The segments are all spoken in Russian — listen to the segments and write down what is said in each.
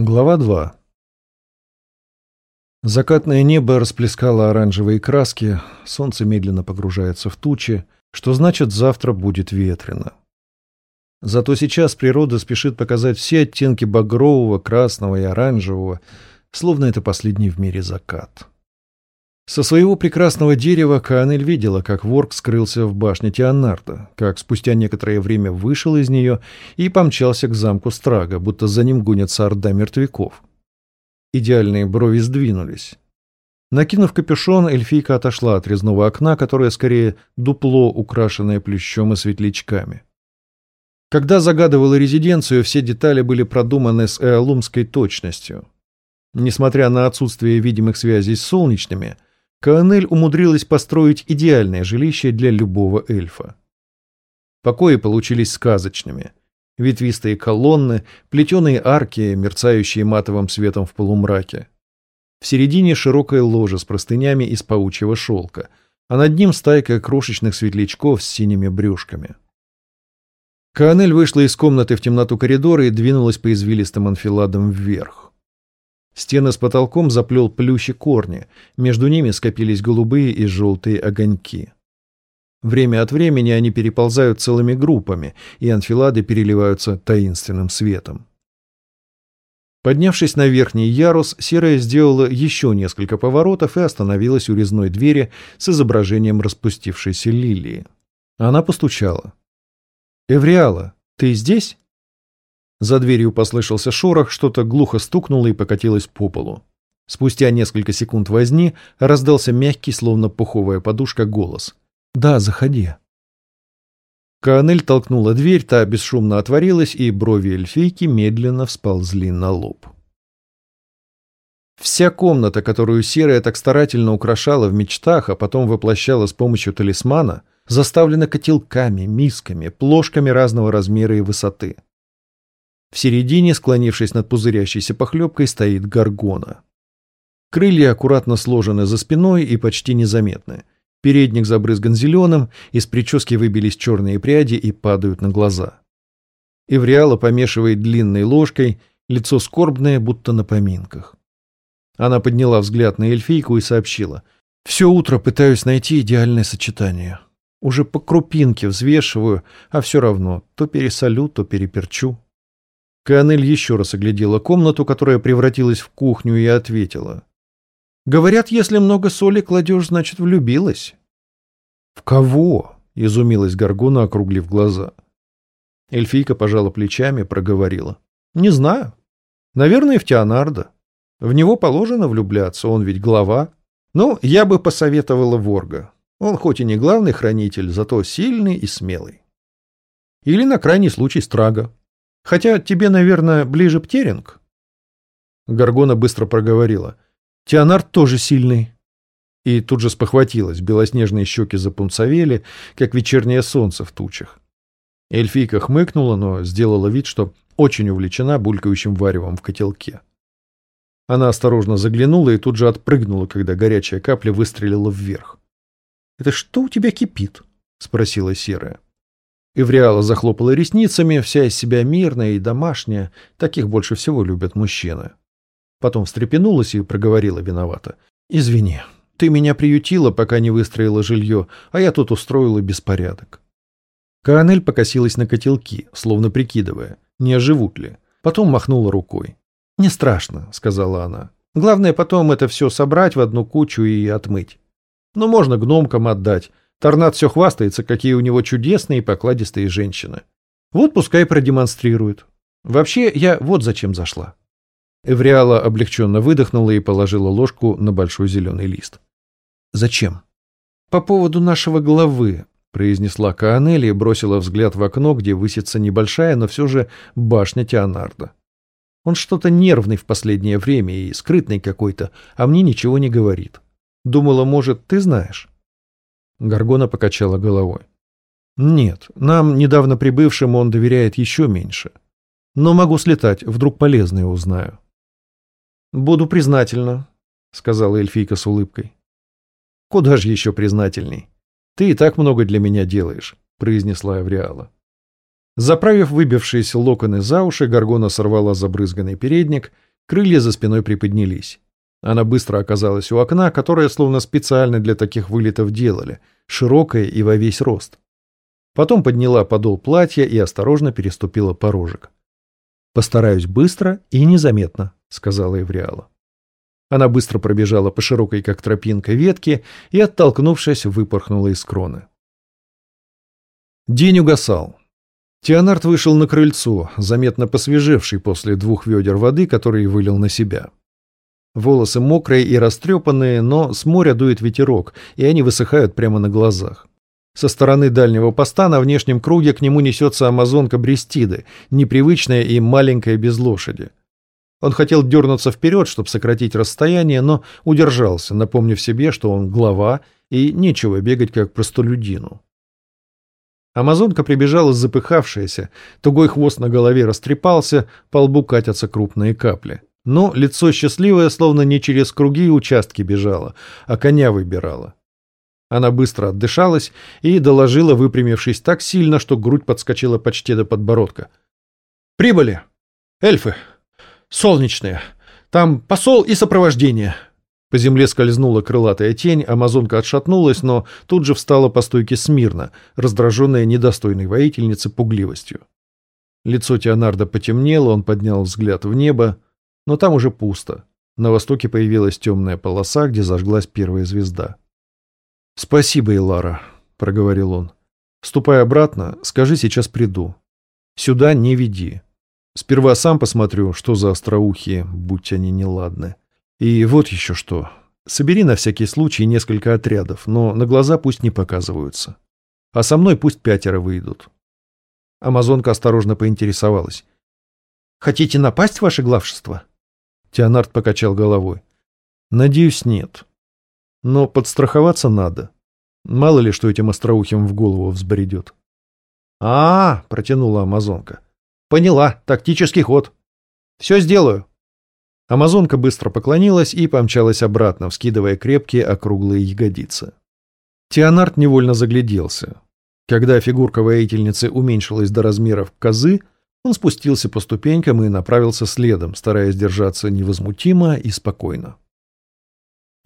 Глава 2 Закатное небо расплескало оранжевые краски, солнце медленно погружается в тучи, что значит завтра будет ветрено. Зато сейчас природа спешит показать все оттенки багрового, красного и оранжевого, словно это последний в мире закат. Со своего прекрасного дерева Каанель видела, как ворк скрылся в башне Теонарда, как спустя некоторое время вышел из нее и помчался к замку Страга, будто за ним гонятся орда мертвяков. Идеальные брови сдвинулись. Накинув капюшон, эльфийка отошла от резного окна, которое скорее дупло, украшенное плющом и светлячками. Когда загадывала резиденцию, все детали были продуманы с эолумской точностью. Несмотря на отсутствие видимых связей с солнечными – Каанель умудрилась построить идеальное жилище для любого эльфа. Покои получились сказочными. Ветвистые колонны, плетеные арки, мерцающие матовым светом в полумраке. В середине широкое ложе с простынями из паучьего шелка, а над ним стайка крошечных светлячков с синими брюшками. Каанель вышла из комнаты в темноту коридора и двинулась по извилистым анфиладам вверх. Стены с потолком заплел плющ корни, между ними скопились голубые и желтые огоньки. Время от времени они переползают целыми группами, и анфилады переливаются таинственным светом. Поднявшись на верхний ярус, Серая сделала еще несколько поворотов и остановилась у резной двери с изображением распустившейся лилии. Она постучала. «Эвриала, ты здесь?» За дверью послышался шорох, что-то глухо стукнуло и покатилось по полу. Спустя несколько секунд возни раздался мягкий, словно пуховая подушка, голос. «Да, заходи». Каанель толкнула дверь, та бесшумно отворилась, и брови эльфийки медленно всползли на лоб. Вся комната, которую Серая так старательно украшала в мечтах, а потом воплощала с помощью талисмана, заставлена котелками, мисками, плошками разного размера и высоты. В середине, склонившись над пузырящейся похлебкой, стоит горгона. Крылья аккуратно сложены за спиной и почти незаметны. Передник забрызган зеленым, из прически выбились черные пряди и падают на глаза. Эвриала помешивает длинной ложкой, лицо скорбное, будто на поминках. Она подняла взгляд на эльфийку и сообщила. «Все утро пытаюсь найти идеальное сочетание. Уже по крупинке взвешиваю, а все равно то пересолю, то переперчу». Канель еще раз оглядела комнату, которая превратилась в кухню, и ответила. «Говорят, если много соли кладешь, значит, влюбилась». «В кого?» — изумилась Гаргона, округлив глаза. Эльфийка пожала плечами, проговорила. «Не знаю. Наверное, в Теонардо. В него положено влюбляться, он ведь глава. Ну, я бы посоветовала Ворга. Он хоть и не главный хранитель, зато сильный и смелый. Или на крайний случай Страга. Хотя тебе, наверное, ближе Птеринг. Гаргона быстро проговорила. Теонард тоже сильный. И тут же спохватилась, белоснежные щеки запунцовели, как вечернее солнце в тучах. Эльфийка хмыкнула, но сделала вид, что очень увлечена булькающим варевом в котелке. Она осторожно заглянула и тут же отпрыгнула, когда горячая капля выстрелила вверх. «Это что у тебя кипит?» — спросила Серая. Эвриала захлопала ресницами, вся из себя мирная и домашняя, таких больше всего любят мужчины. Потом встрепенулась и проговорила виновато. «Извини, ты меня приютила, пока не выстроила жилье, а я тут устроила беспорядок». Каанель покосилась на котелки, словно прикидывая, не оживут ли. Потом махнула рукой. «Не страшно», — сказала она. «Главное потом это все собрать в одну кучу и отмыть. Ну, можно гномкам отдать, Торнад все хвастается, какие у него чудесные и покладистые женщины. Вот пускай продемонстрирует. Вообще, я вот зачем зашла. Эвриала облегченно выдохнула и положила ложку на большой зеленый лист. «Зачем?» «По поводу нашего главы», — произнесла Каанелли и бросила взгляд в окно, где высится небольшая, но все же башня Теонарда. «Он что-то нервный в последнее время и скрытный какой-то, а мне ничего не говорит. Думала, может, ты знаешь?» Гаргона покачала головой. «Нет, нам, недавно прибывшим, он доверяет еще меньше. Но могу слетать, вдруг полезное узнаю». «Буду признательна», — сказала эльфийка с улыбкой. «Куда же еще признательней? Ты и так много для меня делаешь», — произнесла Эвриала. Заправив выбившиеся локоны за уши, Гаргона сорвала забрызганный передник, Крылья за спиной приподнялись. Она быстро оказалась у окна, которое словно специально для таких вылетов делали, широкое и во весь рост. Потом подняла подол платья и осторожно переступила порожек. «Постараюсь быстро и незаметно», — сказала Эвриала. Она быстро пробежала по широкой, как тропинка, ветке и, оттолкнувшись, выпорхнула из кроны. День угасал. Теонард вышел на крыльцо, заметно посвежевший после двух ведер воды, которые вылил на себя. Волосы мокрые и растрепанные, но с моря дует ветерок, и они высыхают прямо на глазах. Со стороны дальнего поста на внешнем круге к нему несется амазонка Брестиды, непривычная и маленькая без лошади. Он хотел дернуться вперед, чтобы сократить расстояние, но удержался, напомнив себе, что он глава, и нечего бегать как простолюдину. Амазонка прибежала запыхавшаяся, тугой хвост на голове растрепался, по лбу катятся крупные капли. Но лицо счастливое, словно не через круги и участки бежало, а коня выбирала. Она быстро отдышалась и доложила, выпрямившись так сильно, что грудь подскочила почти до подбородка. «Прибыли! Эльфы! Солнечные! Там посол и сопровождение!» По земле скользнула крылатая тень, амазонка отшатнулась, но тут же встала по стойке смирно, раздраженная недостойной воительницы пугливостью. Лицо Теонарда потемнело, он поднял взгляд в небо, но там уже пусто. На востоке появилась темная полоса, где зажглась первая звезда. «Спасибо, Илара», — проговорил он. «Ступай обратно, скажи, сейчас приду. Сюда не веди. Сперва сам посмотрю, что за остроухие, будь они неладны». И вот еще что. Собери на всякий случай несколько отрядов, но на глаза пусть не показываются. А со мной пусть пятеро выйдут. Амазонка осторожно поинтересовалась. «Хотите напасть, ваше главшество?» Теонард покачал головой. «Надеюсь, нет. Но подстраховаться надо. Мало ли, что этим остроухим в голову взбредет». «А, -а, -а — протянула Амазонка. «Поняла. Тактический ход. Все сделаю». Амазонка быстро поклонилась и помчалась обратно, вскидывая крепкие округлые ягодицы. Теонард невольно загляделся. Когда фигурка воительницы уменьшилась до размеров козы, он спустился по ступенькам и направился следом, стараясь держаться невозмутимо и спокойно.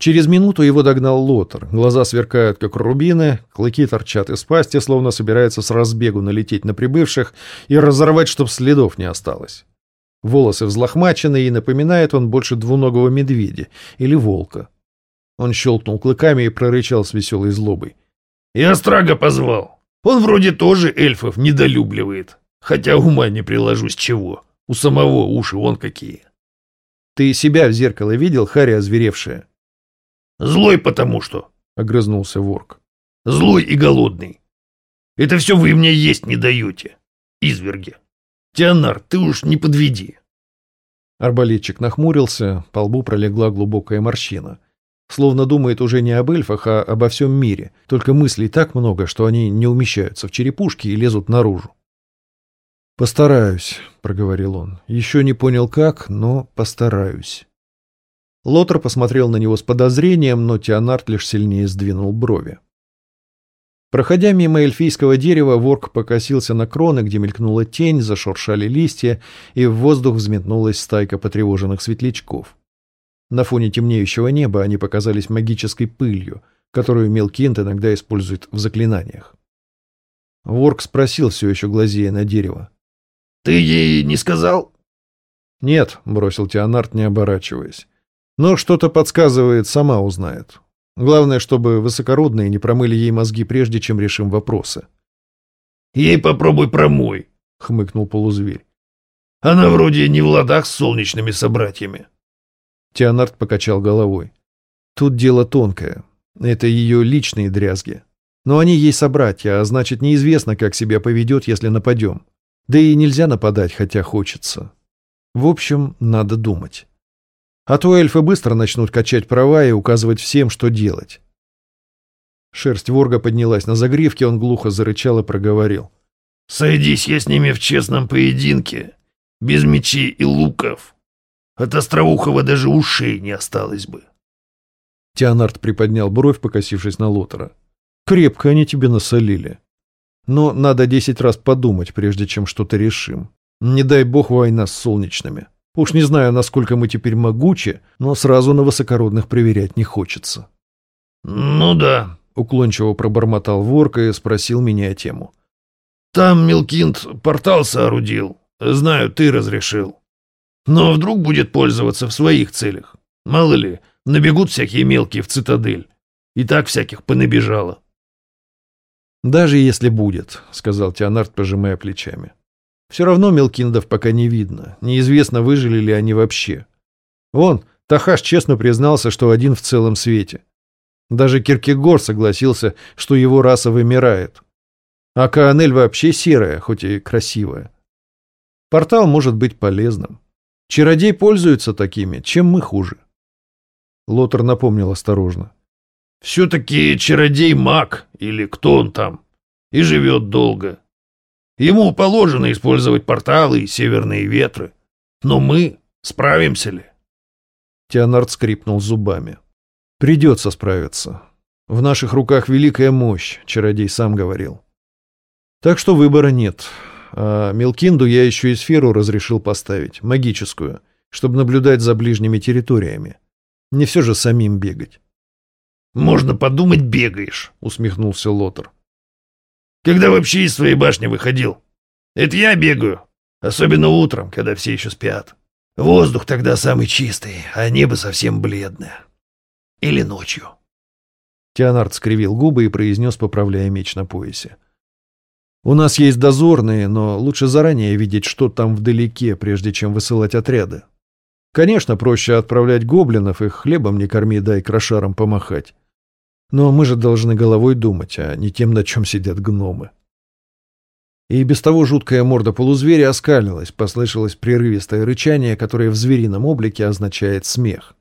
Через минуту его догнал Лотер. Глаза сверкают, как рубины, клыки торчат из пасти, словно собирается с разбегу налететь на прибывших и разорвать, чтоб следов не осталось. Волосы взлохмачены, и напоминает он больше двуногого медведя или волка. Он щелкнул клыками и прорычал с веселой злобой. «Я Страга позвал. Он вроде тоже эльфов недолюбливает. Хотя ума не приложу с чего. У самого уши вон какие». «Ты себя в зеркало видел, Харя озверевшая?» «Злой потому что», — огрызнулся ворк. «Злой и голодный. Это все вы мне есть не даете, изверги». Теонар, ты уж не подведи. Арбалетчик нахмурился, по лбу пролегла глубокая морщина. Словно думает уже не об эльфах, а обо всем мире. Только мыслей так много, что они не умещаются в черепушки и лезут наружу. «Постараюсь», — проговорил он. «Еще не понял как, но постараюсь». Лотер посмотрел на него с подозрением, но Теонард лишь сильнее сдвинул брови. Проходя мимо эльфийского дерева, ворк покосился на кроны, где мелькнула тень, зашуршали листья, и в воздух взметнулась стайка потревоженных светлячков. На фоне темнеющего неба они показались магической пылью, которую Мелкинт иногда использует в заклинаниях. Ворк спросил, все еще глазея на дерево. «Ты ей не сказал?» «Нет», — бросил Теонард, не оборачиваясь. «Но что-то подсказывает, сама узнает. Главное, чтобы высокородные не промыли ей мозги, прежде чем решим вопросы. «Ей попробуй промой», — хмыкнул полузверь. «Она вроде не в ладах с солнечными собратьями». Теонард покачал головой. «Тут дело тонкое. Это ее личные дрязги. Но они ей собратья, а значит, неизвестно, как себя поведет, если нападем. Да и нельзя нападать, хотя хочется. В общем, надо думать». А то эльфы быстро начнут качать права и указывать всем, что делать. Шерсть ворга поднялась на загривке, он глухо зарычал и проговорил. «Сойдись я с ними в честном поединке, без мечей и луков. От Остроухова даже ушей не осталось бы». Теонард приподнял бровь, покосившись на Лотера. «Крепко они тебе насолили. Но надо десять раз подумать, прежде чем что-то решим. Не дай бог война с солнечными». Уж не знаю, насколько мы теперь могучи, но сразу на высокородных проверять не хочется. «Ну да», — уклончиво пробормотал Ворка и спросил меня тему. «Там Милкинд портал соорудил. Знаю, ты разрешил. Но вдруг будет пользоваться в своих целях. Мало ли, набегут всякие мелкие в цитадель. И так всяких понабежало». «Даже если будет», — сказал Теонард, пожимая плечами. Все равно Мелкиндов пока не видно. Неизвестно, выжили ли они вообще. Вон, Тахаш честно признался, что один в целом свете. Даже Киркегор согласился, что его раса вымирает. А Каанель вообще серая, хоть и красивая. Портал может быть полезным. Чародей пользуется такими, чем мы хуже. Лотер напомнил осторожно. «Все-таки чародей маг, или кто он там, и живет долго. Ему положено использовать порталы и северные ветры. Но мы справимся ли? Теонард скрипнул зубами. Придется справиться. В наших руках великая мощь, чародей сам говорил. Так что выбора нет. А Мелкинду я еще и сферу разрешил поставить, магическую, чтобы наблюдать за ближними территориями. Не все же самим бегать. «Можно подумать, бегаешь», — усмехнулся Лотер. Когда вообще из своей башни выходил? Это я бегаю. Особенно утром, когда все еще спят. Воздух тогда самый чистый, а небо совсем бледное. Или ночью. Теонард скривил губы и произнес, поправляя меч на поясе. «У нас есть дозорные, но лучше заранее видеть, что там вдалеке, прежде чем высылать отряды. Конечно, проще отправлять гоблинов, их хлебом не корми, дай крошарам помахать. Но мы же должны головой думать, а не тем, на чем сидят гномы. И без того жуткая морда полузверя оскалилась, послышалось прерывистое рычание, которое в зверином облике означает смех.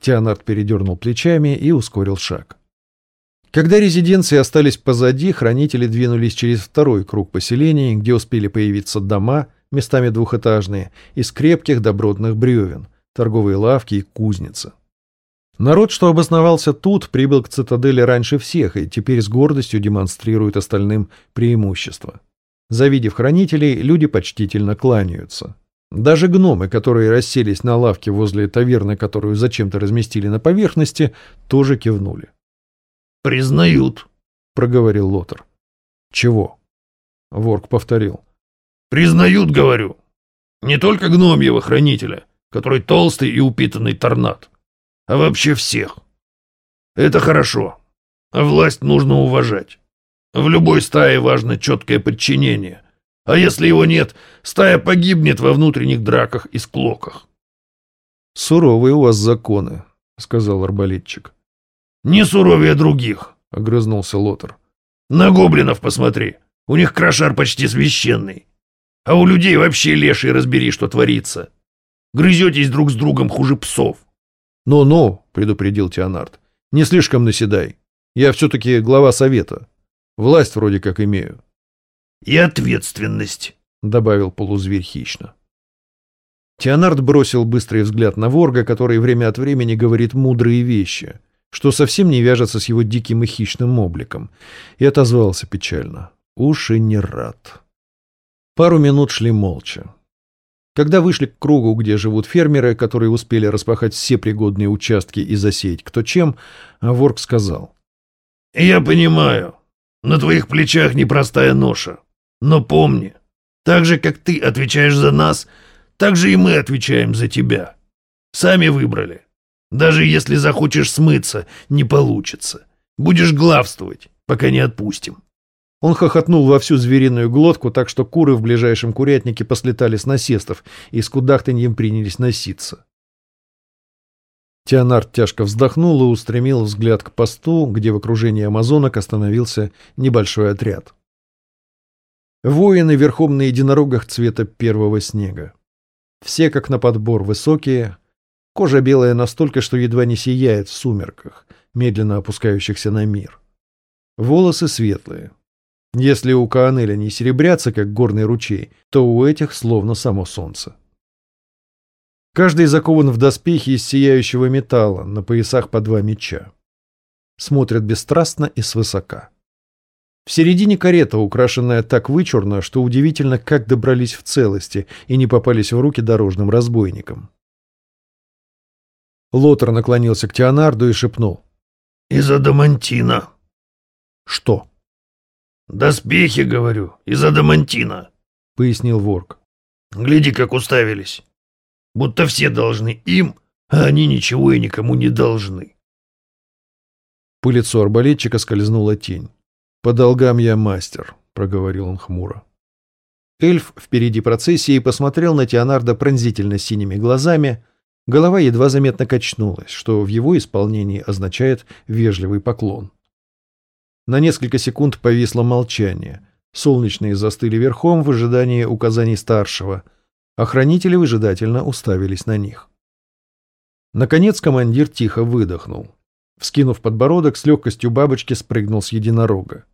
Теонард передернул плечами и ускорил шаг. Когда резиденции остались позади, хранители двинулись через второй круг поселений, где успели появиться дома, местами двухэтажные, из крепких добротных бревен, торговые лавки и кузницы. Народ, что обосновался тут, прибыл к цитадели раньше всех и теперь с гордостью демонстрирует остальным преимущество. Завидев хранителей, люди почтительно кланяются. Даже гномы, которые расселись на лавке возле таверны, которую зачем-то разместили на поверхности, тоже кивнули. «Признают», — проговорил Лотер. «Чего?» — Ворк повторил. «Признают, говорю. Не только гномьего хранителя, который толстый и упитанный торнад а вообще всех. Это хорошо. Власть нужно уважать. В любой стае важно четкое подчинение. А если его нет, стая погибнет во внутренних драках и склоках. «Суровые у вас законы», — сказал арбалетчик. «Не суровее других», — огрызнулся Лотер. «На гоблинов посмотри. У них крошар почти священный. А у людей вообще леший разбери, что творится. Грызетесь друг с другом хуже псов. «Ну-ну», — предупредил Теонард, — «не слишком наседай. Я все-таки глава совета. Власть вроде как имею». «И ответственность», — добавил полузверь хищно. Теонард бросил быстрый взгляд на Ворга, который время от времени говорит мудрые вещи, что совсем не вяжется с его диким и хищным обликом, и отозвался печально. «Уж и не рад». Пару минут шли молча. Когда вышли к кругу, где живут фермеры, которые успели распахать все пригодные участки и засеять кто чем, Ворк сказал. «Я понимаю. На твоих плечах непростая ноша. Но помни, так же, как ты отвечаешь за нас, так же и мы отвечаем за тебя. Сами выбрали. Даже если захочешь смыться, не получится. Будешь главствовать, пока не отпустим». Он хохотнул во всю звериную глотку, так что куры в ближайшем курятнике послетали с насестов и с кудахтаньем принялись носиться. Теонард тяжко вздохнул и устремил взгляд к посту, где в окружении амазонок остановился небольшой отряд. Воины верхом на единорогах цвета первого снега. Все как на подбор высокие, кожа белая настолько, что едва не сияет в сумерках, медленно опускающихся на мир. Волосы светлые, если у Каанеля не серебрятся, как горный ручей, то у этих словно само солнце. Каждый закован в доспехи из сияющего металла, на поясах по два меча. Смотрят бесстрастно и свысока. В середине карета, украшенная так вычурно, что удивительно, как добрались в целости и не попались в руки дорожным разбойникам. Лотер наклонился к Теонарду и шепнул. «Из адамантина». «Что?» «Доспехи, говорю, из адамантина», — пояснил Ворк. «Гляди, как уставились. Будто все должны им, а они ничего и никому не должны». По лицу арбалетчика скользнула тень. «По долгам я мастер», — проговорил он хмуро. Эльф впереди процессии посмотрел на Теонарда пронзительно синими глазами, голова едва заметно качнулась, что в его исполнении означает вежливый поклон. На несколько секунд повисло молчание. Солнечные застыли верхом в ожидании указаний старшего. Охранители выжидательно уставились на них. Наконец командир тихо выдохнул. Вскинув подбородок, с легкостью бабочки спрыгнул с единорога.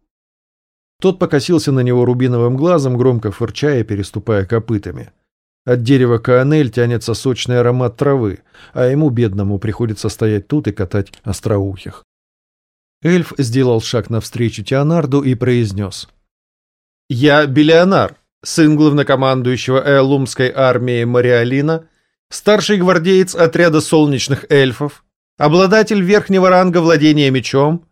Тот покосился на него рубиновым глазом, громко фырчая, переступая копытами. От дерева Каанель тянется сочный аромат травы, а ему, бедному, приходится стоять тут и катать остроухих. Эльф сделал шаг навстречу Теонарду и произнес. «Я Белионар, сын главнокомандующего Эолумской армии Мариалина, старший гвардеец отряда солнечных эльфов, обладатель верхнего ранга владения мечом,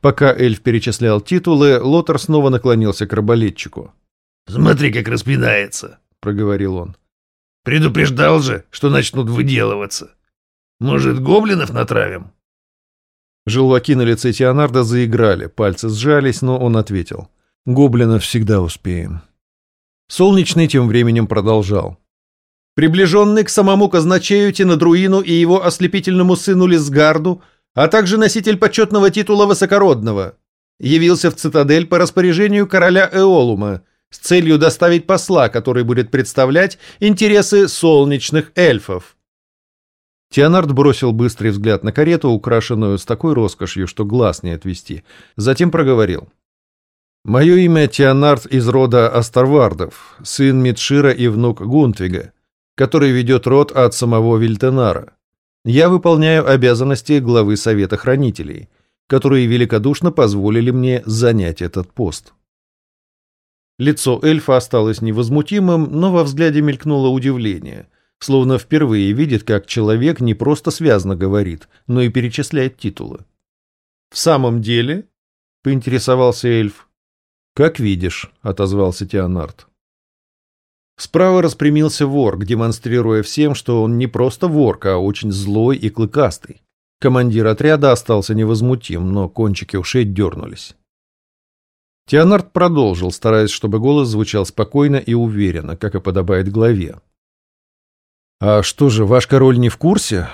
Пока эльф перечислял титулы, Лотер снова наклонился к арбалетчику. «Смотри, как распинается», — проговорил он. «Предупреждал же, что начнут выделываться. Может, гоблинов натравим?» Желваки на лице Теонарда заиграли, пальцы сжались, но он ответил. «Гоблинов всегда успеем». Солнечный тем временем продолжал. «Приближенный к самому казначею Тенадруину и его ослепительному сыну Лисгарду — а также носитель почетного титула Высокородного. Явился в цитадель по распоряжению короля Эолума с целью доставить посла, который будет представлять интересы солнечных эльфов. Теонард бросил быстрый взгляд на карету, украшенную с такой роскошью, что глаз не отвести. Затем проговорил. «Мое имя Теонард из рода Астарвардов, сын Митшира и внук Гунтвига, который ведет род от самого Вильтенара. Я выполняю обязанности главы Совета Хранителей, которые великодушно позволили мне занять этот пост. Лицо эльфа осталось невозмутимым, но во взгляде мелькнуло удивление, словно впервые видит, как человек не просто связно говорит, но и перечисляет титулы. «В самом деле?» — поинтересовался эльф. «Как видишь», — отозвался Теонард. Справа распрямился ворк, демонстрируя всем, что он не просто ворк, а очень злой и клыкастый. Командир отряда остался невозмутим, но кончики ушей дернулись. Теонард продолжил, стараясь, чтобы голос звучал спокойно и уверенно, как и подобает главе. «А что же, ваш король не в курсе?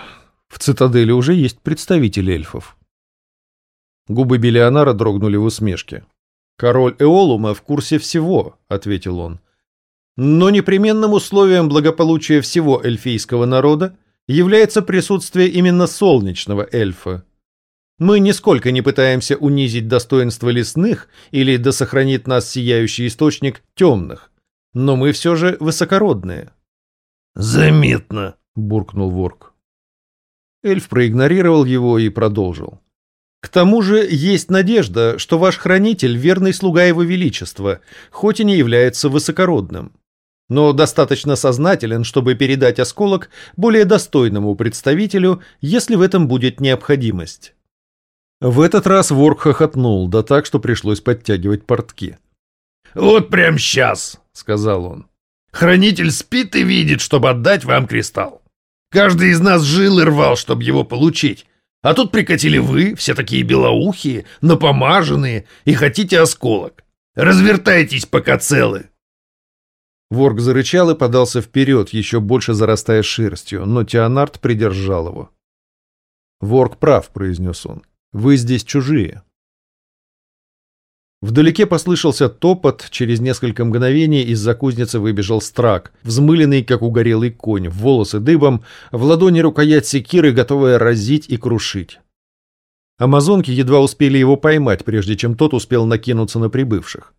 В цитадели уже есть представитель эльфов». Губы Белионара дрогнули в усмешке. «Король Эолума в курсе всего», — ответил он. Но непременным условием благополучия всего эльфийского народа является присутствие именно солнечного эльфа. Мы нисколько не пытаемся унизить достоинство лесных или да сохранит нас сияющий источник темных, но мы все же высокородные. «Заметно», — буркнул Ворк. Эльф проигнорировал его и продолжил. К тому же есть надежда, что ваш хранитель – верный слуга его величества, хоть и не является высокородным но достаточно сознателен, чтобы передать осколок более достойному представителю, если в этом будет необходимость. В этот раз Ворк хохотнул, да так, что пришлось подтягивать портки. «Вот прям сейчас», — сказал он. «Хранитель спит и видит, чтобы отдать вам кристалл. Каждый из нас жил и рвал, чтобы его получить. А тут прикатили вы, все такие белоухие, напомаженные, и хотите осколок. Развертайтесь, пока целы». Ворк зарычал и подался вперед, еще больше зарастая шерстью, но Теонард придержал его. «Ворк прав», — произнес он. «Вы здесь чужие». Вдалеке послышался топот, через несколько мгновений из-за кузницы выбежал страк, взмыленный, как угорелый конь, волосы дыбом, в ладони рукоять секиры, готовая разить и крушить. Амазонки едва успели его поймать, прежде чем тот успел накинуться на прибывших.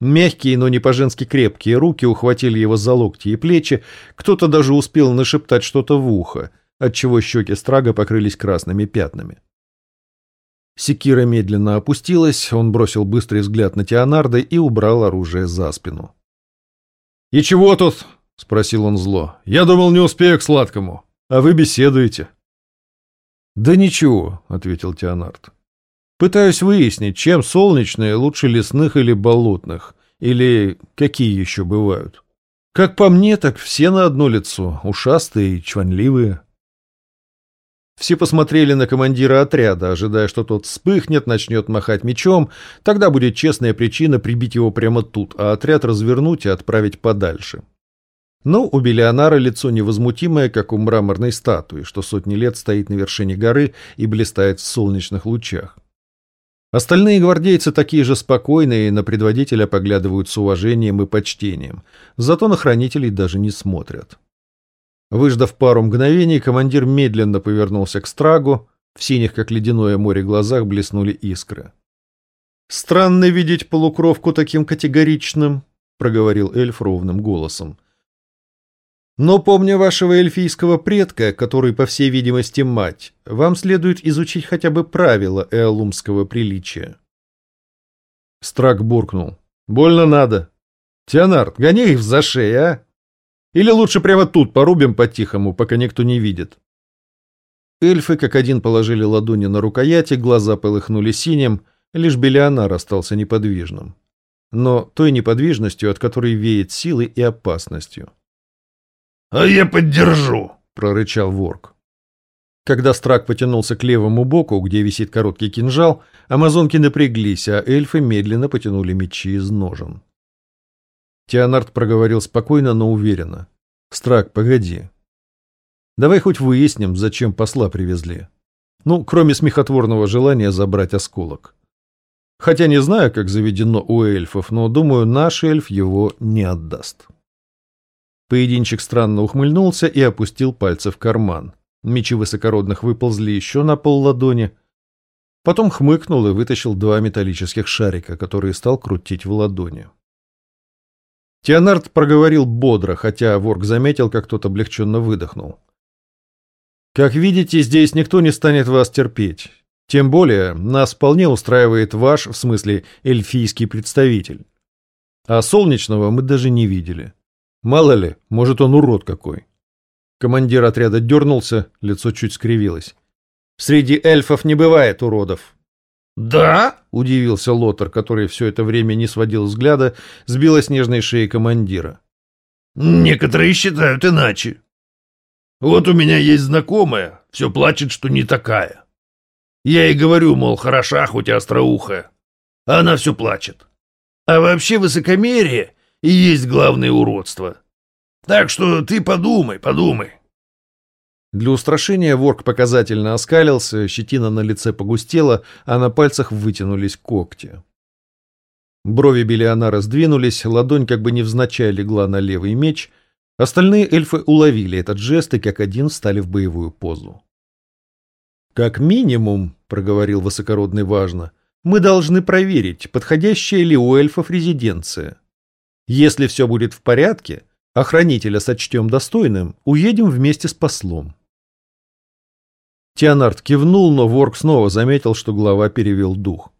Мягкие, но не по-женски крепкие руки ухватили его за локти и плечи, кто-то даже успел нашептать что-то в ухо, отчего щеки страга покрылись красными пятнами. Секира медленно опустилась, он бросил быстрый взгляд на Теонарда и убрал оружие за спину. «И чего тут?» — спросил он зло. «Я думал, не успею к сладкому. А вы беседуете». «Да ничего», — ответил Теонард. «Пытаюсь выяснить, чем солнечные лучше лесных или болотных, или какие еще бывают. Как по мне, так все на одно лицо, ушастые и чванливые». Все посмотрели на командира отряда, ожидая, что тот вспыхнет, начнет махать мечом, тогда будет честная причина прибить его прямо тут, а отряд развернуть и отправить подальше. Но у Белионара лицо невозмутимое, как у мраморной статуи, что сотни лет стоит на вершине горы и блистает в солнечных лучах. Остальные гвардейцы такие же спокойные, на предводителя поглядывают с уважением и почтением, зато на хранителей даже не смотрят. Выждав пару мгновений, командир медленно повернулся к Страгу, в синих, как ледяное море, глазах блеснули искры. «Странно видеть полукровку таким категоричным», — проговорил эльф ровным голосом. Но помня вашего эльфийского предка, который, по всей видимости, мать, вам следует изучить хотя бы правила эолумского приличия. Страк буркнул. Больно надо. Теонард, гони их за шею, а? Или лучше прямо тут порубим по-тихому, пока никто не видит. Эльфы как один положили ладони на рукояти, глаза полыхнули синим, лишь Белионар остался неподвижным. Но той неподвижностью, от которой веет силой и опасностью. «А я поддержу!» — прорычал Ворк. Когда Страк потянулся к левому боку, где висит короткий кинжал, амазонки напряглись, а эльфы медленно потянули мечи из ножен. Теонард проговорил спокойно, но уверенно. «Страк, погоди. Давай хоть выясним, зачем посла привезли. Ну, кроме смехотворного желания забрать осколок. Хотя не знаю, как заведено у эльфов, но, думаю, наш эльф его не отдаст». Поединчик странно ухмыльнулся и опустил пальцы в карман. Мечи высокородных выползли еще на пол ладони. Потом хмыкнул и вытащил два металлических шарика, которые стал крутить в ладони. Теонард проговорил бодро, хотя Ворк заметил, как тот облегченно выдохнул. «Как видите, здесь никто не станет вас терпеть. Тем более, нас вполне устраивает ваш, в смысле, эльфийский представитель. А солнечного мы даже не видели. Мало ли, может, он урод какой. Командир отряда дернулся, лицо чуть скривилось. Среди эльфов не бывает уродов. «Да?» — удивился Лотер, который все это время не сводил взгляда с белоснежной шеи командира. «Некоторые считают иначе. Вот у меня есть знакомая, все плачет, что не такая. Я ей говорю, мол, хороша, хоть и остроухая. А она все плачет. А вообще высокомерие и есть главное уродство. Так что ты подумай, подумай. Для устрашения ворк показательно оскалился, щетина на лице погустела, а на пальцах вытянулись когти. Брови Белиана раздвинулись, ладонь как бы невзначай легла на левый меч. Остальные эльфы уловили этот жест и как один встали в боевую позу. «Как минимум», — проговорил высокородный важно, — «мы должны проверить, подходящая ли у эльфов резиденция. Если все будет в порядке, охранителя сочтем достойным, уедем вместе с послом. Теонард кивнул, но Ворк снова заметил, что глава перевел дух.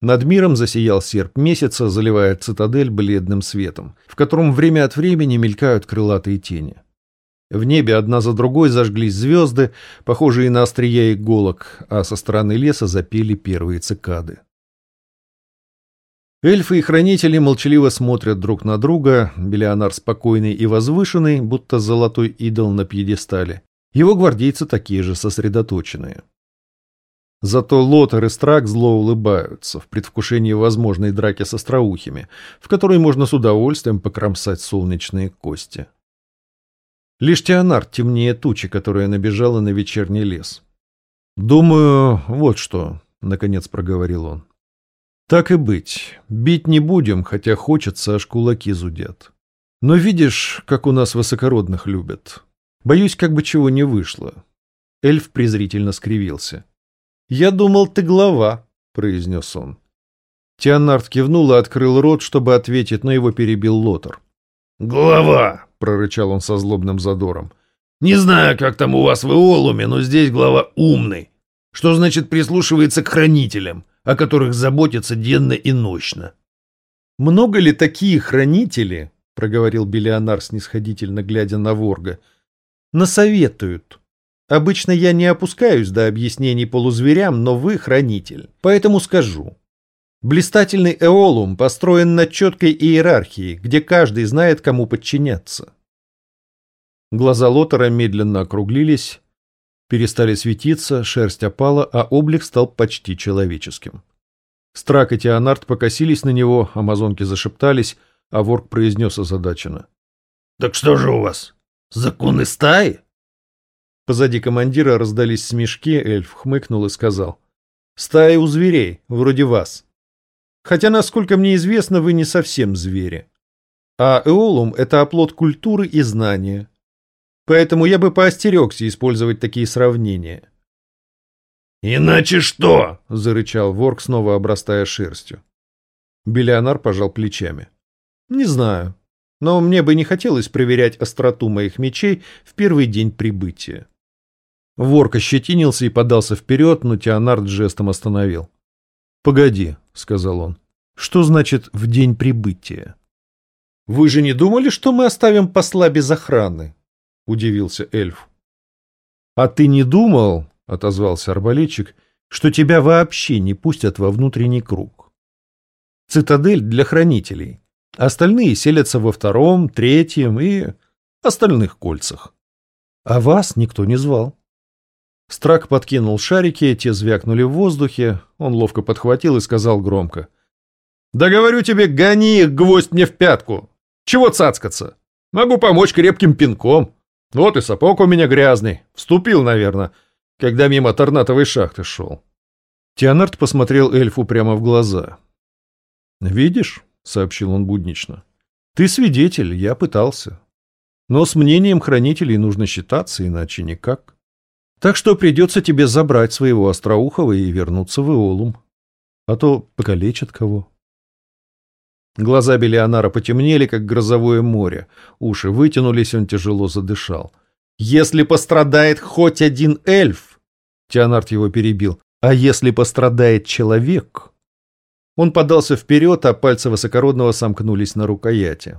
Над миром засиял серп месяца, заливая цитадель бледным светом, в котором время от времени мелькают крылатые тени. В небе одна за другой зажглись звезды, похожие на острия иголок, а со стороны леса запели первые цикады. Эльфы и хранители молчаливо смотрят друг на друга, Белионар спокойный и возвышенный, будто золотой идол на пьедестале. Его гвардейцы такие же сосредоточенные. Зато Лотер и Страк зло улыбаются в предвкушении возможной драки с остроухими, в которой можно с удовольствием покромсать солнечные кости. Лишь Теонар темнее тучи, которая набежала на вечерний лес. «Думаю, вот что», — наконец проговорил он. Так и быть, бить не будем, хотя хочется, аж кулаки зудят. Но видишь, как у нас высокородных любят. Боюсь, как бы чего не вышло. Эльф презрительно скривился. «Я думал, ты глава», — произнес он. Теонард кивнул и открыл рот, чтобы ответить, но его перебил Лотар. «Глава!» — прорычал он со злобным задором. «Не знаю, как там у вас в Иолуме, но здесь глава умный. Что значит прислушивается к хранителям, о которых заботится денно и ночно? Много ли такие хранители, проговорил Белионар снисходительно, глядя на Ворга, насоветуют? Обычно я не опускаюсь до объяснений полузверям, но вы хранитель, поэтому скажу. Блистательный эолум построен на четкой иерархии, где каждый знает, кому подчиняться. Глаза Лотера медленно округлились, перестали светиться, шерсть опала, а облик стал почти человеческим. Страк и Теонард покосились на него, амазонки зашептались, а ворк произнес озадаченно. — Так что же у вас, законы стаи? Позади командира раздались смешки, эльф хмыкнул и сказал. — Стаи у зверей, вроде вас. Хотя, насколько мне известно, вы не совсем звери. А эолум — это оплот культуры и знания. Поэтому я бы поостерегся использовать такие сравнения. «Иначе что?» — зарычал ворк, снова обрастая шерстью. Белионар пожал плечами. «Не знаю, но мне бы не хотелось проверять остроту моих мечей в первый день прибытия». Ворк ощетинился и подался вперед, но Теонард жестом остановил. «Погоди», — сказал он. «Что значит «в день прибытия»?» «Вы же не думали, что мы оставим посла без охраны?» — удивился эльф. «А ты не думал, — отозвался арбалетчик, — что тебя вообще не пустят во внутренний круг? Цитадель для хранителей. Остальные селятся во втором, третьем и остальных кольцах. А вас никто не звал. Страк подкинул шарики, те звякнули в воздухе, он ловко подхватил и сказал громко. «Да говорю тебе, гони их, гвоздь мне в пятку! Чего цацкаться? Могу помочь крепким пинком. Вот и сапог у меня грязный. Вступил, наверное, когда мимо торнатовой шахты шел». Теонард посмотрел эльфу прямо в глаза. «Видишь?» — сообщил он буднично. «Ты свидетель, я пытался. Но с мнением хранителей нужно считаться, иначе никак». Так что придется тебе забрать своего остроухого и вернуться в Иолум. А то покалечат кого. Глаза Белионара потемнели, как грозовое море. Уши вытянулись, он тяжело задышал. «Если пострадает хоть один эльф!» Теонард его перебил. «А если пострадает человек?» Он подался вперед, а пальцы высокородного сомкнулись на рукояти.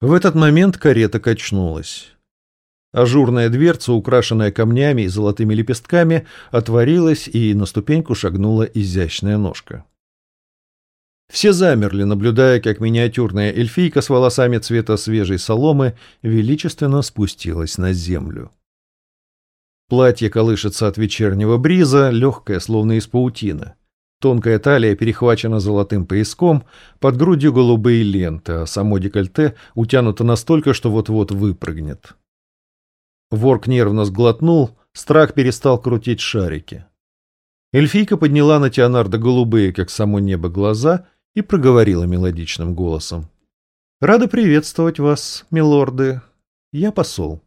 В этот момент карета качнулась. Ажурная дверца, украшенная камнями и золотыми лепестками, отворилась, и на ступеньку шагнула изящная ножка. Все замерли, наблюдая, как миниатюрная эльфийка с волосами цвета свежей соломы величественно спустилась на землю. Платье колышется от вечернего бриза, легкое, словно из паутины. Тонкая талия перехвачена золотым пояском, под грудью голубые ленты, а само декольте утянуто настолько, что вот-вот выпрыгнет. Ворк нервно сглотнул, страх перестал крутить шарики. Эльфийка подняла на Теонарда голубые, как само небо, глаза и проговорила мелодичным голосом. «Рада приветствовать вас, милорды. Я посол».